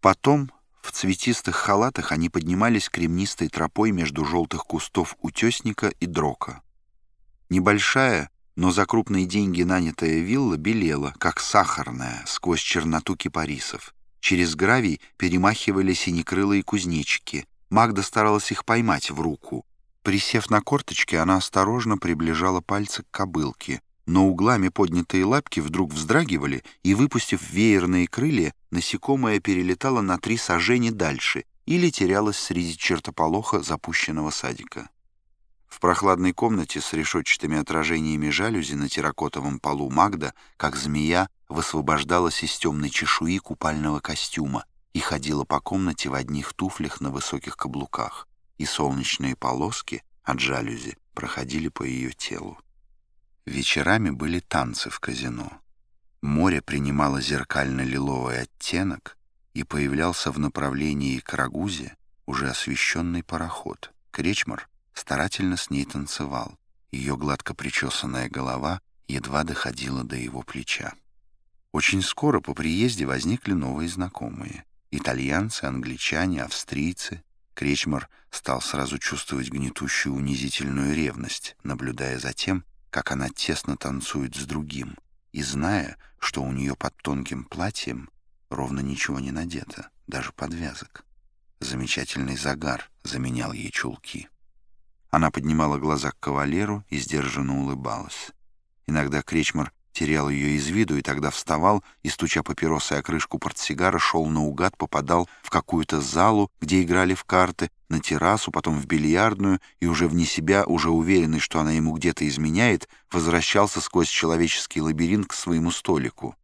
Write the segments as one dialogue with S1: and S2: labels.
S1: Потом в цветистых халатах они поднимались кремнистой тропой между желтых кустов утесника и дрока. Небольшая, но за крупные деньги нанятая вилла белела, как сахарная, сквозь черноту кипарисов. Через гравий перемахивали синекрылые кузнечики. Магда старалась их поймать в руку. Присев на корточки, она осторожно приближала пальцы к кобылке, но углами поднятые лапки вдруг вздрагивали, и, выпустив веерные крылья, насекомое перелетало на три сажени дальше или терялось среди чертополоха запущенного садика. В прохладной комнате с решетчатыми отражениями жалюзи на терракотовом полу Магда, как змея, высвобождалась из темной чешуи купального костюма и ходила по комнате в одних туфлях на высоких каблуках, и солнечные полоски от жалюзи проходили по ее телу. Вечерами были танцы в казино. Море принимало зеркально-лиловый оттенок, и появлялся в направлении Карагузи уже освещенный пароход. Кречмар старательно с ней танцевал. Ее гладко причесанная голова едва доходила до его плеча. Очень скоро по приезде возникли новые знакомые. Итальянцы, англичане, австрийцы. Кречмар стал сразу чувствовать гнетущую унизительную ревность, наблюдая за тем, как она тесно танцует с другим, и зная, что у нее под тонким платьем ровно ничего не надето, даже подвязок. Замечательный загар заменял ей чулки. Она поднимала глаза к кавалеру и сдержанно улыбалась. Иногда Кречмар терял ее из виду и тогда вставал и, стуча папиросой о крышку портсигара, шел наугад, попадал в какую-то залу, где играли в карты, на террасу, потом в бильярдную, и уже вне себя, уже уверенный, что она ему где-то изменяет, возвращался сквозь человеческий лабиринт к своему столику.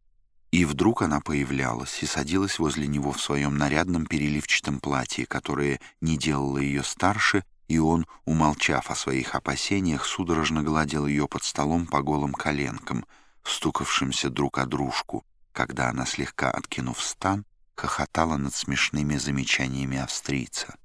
S1: И вдруг она появлялась и садилась возле него в своем нарядном переливчатом платье, которое не делало ее старше, и он, умолчав о своих опасениях, судорожно гладил ее под столом по голым коленкам, стукавшимся друг о дружку, когда она, слегка откинув стан, хохотала над смешными замечаниями австрийца.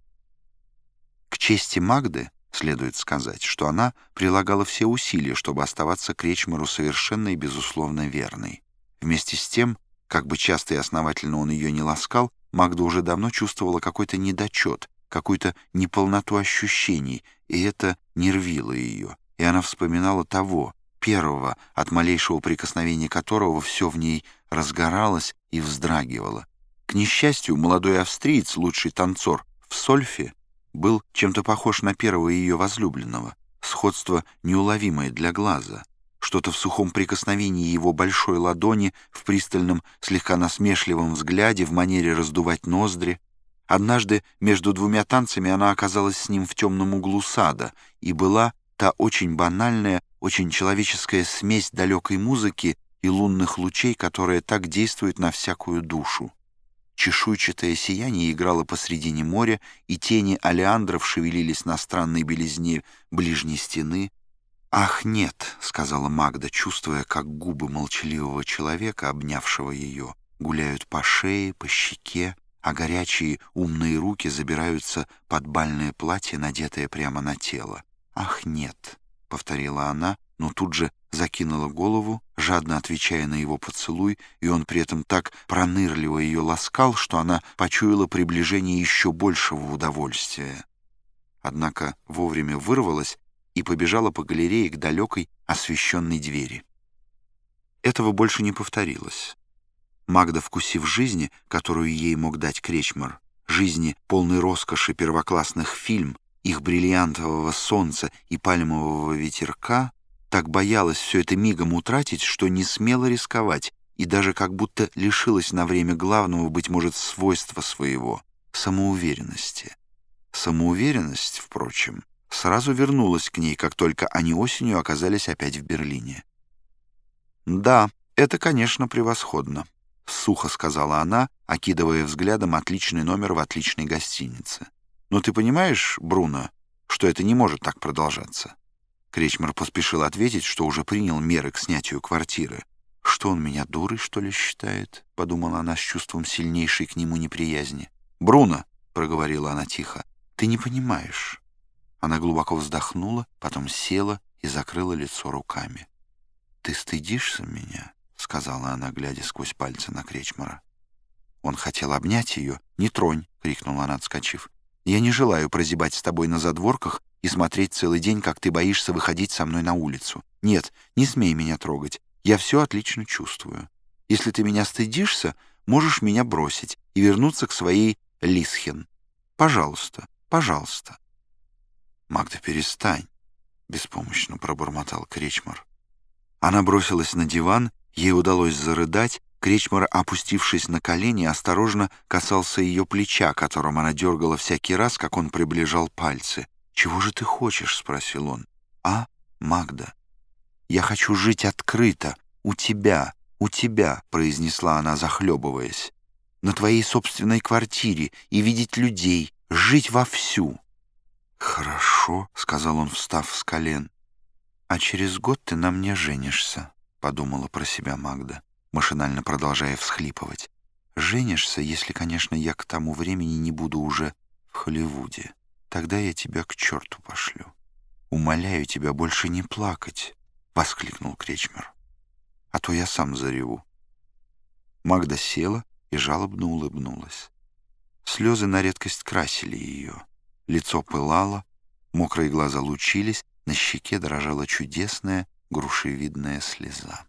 S1: К чести Магды следует сказать, что она прилагала все усилия, чтобы оставаться Кречмару совершенно и безусловно верной. Вместе с тем, как бы часто и основательно он ее не ласкал, Магда уже давно чувствовала какой-то недочет, какую-то неполноту ощущений, и это нервило ее. И она вспоминала того, первого, от малейшего прикосновения которого все в ней разгоралось и вздрагивало. К несчастью, молодой австриец, лучший танцор в сольфе, был чем-то похож на первого ее возлюбленного. Сходство неуловимое для глаза. Что-то в сухом прикосновении его большой ладони, в пристальном, слегка насмешливом взгляде, в манере раздувать ноздри — Однажды между двумя танцами она оказалась с ним в темном углу сада, и была та очень банальная, очень человеческая смесь далекой музыки и лунных лучей, которая так действует на всякую душу. Чешуйчатое сияние играло посредине моря, и тени алиандров шевелились на странной белизне ближней стены. «Ах, нет», — сказала Магда, чувствуя, как губы молчаливого человека, обнявшего ее, гуляют по шее, по щеке, а горячие умные руки забираются под бальное платье, надетое прямо на тело. «Ах, нет!» — повторила она, но тут же закинула голову, жадно отвечая на его поцелуй, и он при этом так пронырливо ее ласкал, что она почуяла приближение еще большего удовольствия. Однако вовремя вырвалась и побежала по галерее к далекой освещенной двери. Этого больше не повторилось. Магда, вкусив жизни, которую ей мог дать Кречмар, жизни полной роскоши первоклассных фильм, их бриллиантового солнца и пальмового ветерка, так боялась все это мигом утратить, что не смела рисковать и даже как будто лишилась на время главного, быть может, свойства своего — самоуверенности. Самоуверенность, впрочем, сразу вернулась к ней, как только они осенью оказались опять в Берлине. «Да, это, конечно, превосходно», — сухо сказала она, окидывая взглядом отличный номер в отличной гостинице. «Но ты понимаешь, Бруно, что это не может так продолжаться?» Кречмар поспешил ответить, что уже принял меры к снятию квартиры. «Что он меня дурой, что ли, считает?» — подумала она с чувством сильнейшей к нему неприязни. «Бруно!» — проговорила она тихо. «Ты не понимаешь». Она глубоко вздохнула, потом села и закрыла лицо руками. «Ты стыдишься меня?» — сказала она, глядя сквозь пальцы на Кречмара. Он хотел обнять ее. «Не тронь!» — крикнула она, отскочив. «Я не желаю прозябать с тобой на задворках и смотреть целый день, как ты боишься выходить со мной на улицу. Нет, не смей меня трогать. Я все отлично чувствую. Если ты меня стыдишься, можешь меня бросить и вернуться к своей Лисхен. Пожалуйста, пожалуйста». «Магда, перестань!» — беспомощно пробормотал Кречмар. Она бросилась на диван, ей удалось зарыдать, Кречмар, опустившись на колени, осторожно касался ее плеча, которым она дергала всякий раз, как он приближал пальцы. «Чего же ты хочешь?» — спросил он. «А, Магда?» «Я хочу жить открыто, у тебя, у тебя», — произнесла она, захлебываясь. «На твоей собственной квартире и видеть людей, жить вовсю». «Хорошо», — сказал он, встав с колен. «А через год ты на мне женишься», — подумала про себя Магда машинально продолжая всхлипывать. «Женишься, если, конечно, я к тому времени не буду уже в Холливуде. Тогда я тебя к черту пошлю. Умоляю тебя больше не плакать», — воскликнул Кречмер. «А то я сам зареву». Магда села и жалобно улыбнулась. Слезы на редкость красили ее. Лицо пылало, мокрые глаза лучились, на щеке дрожала чудесная грушевидная слеза.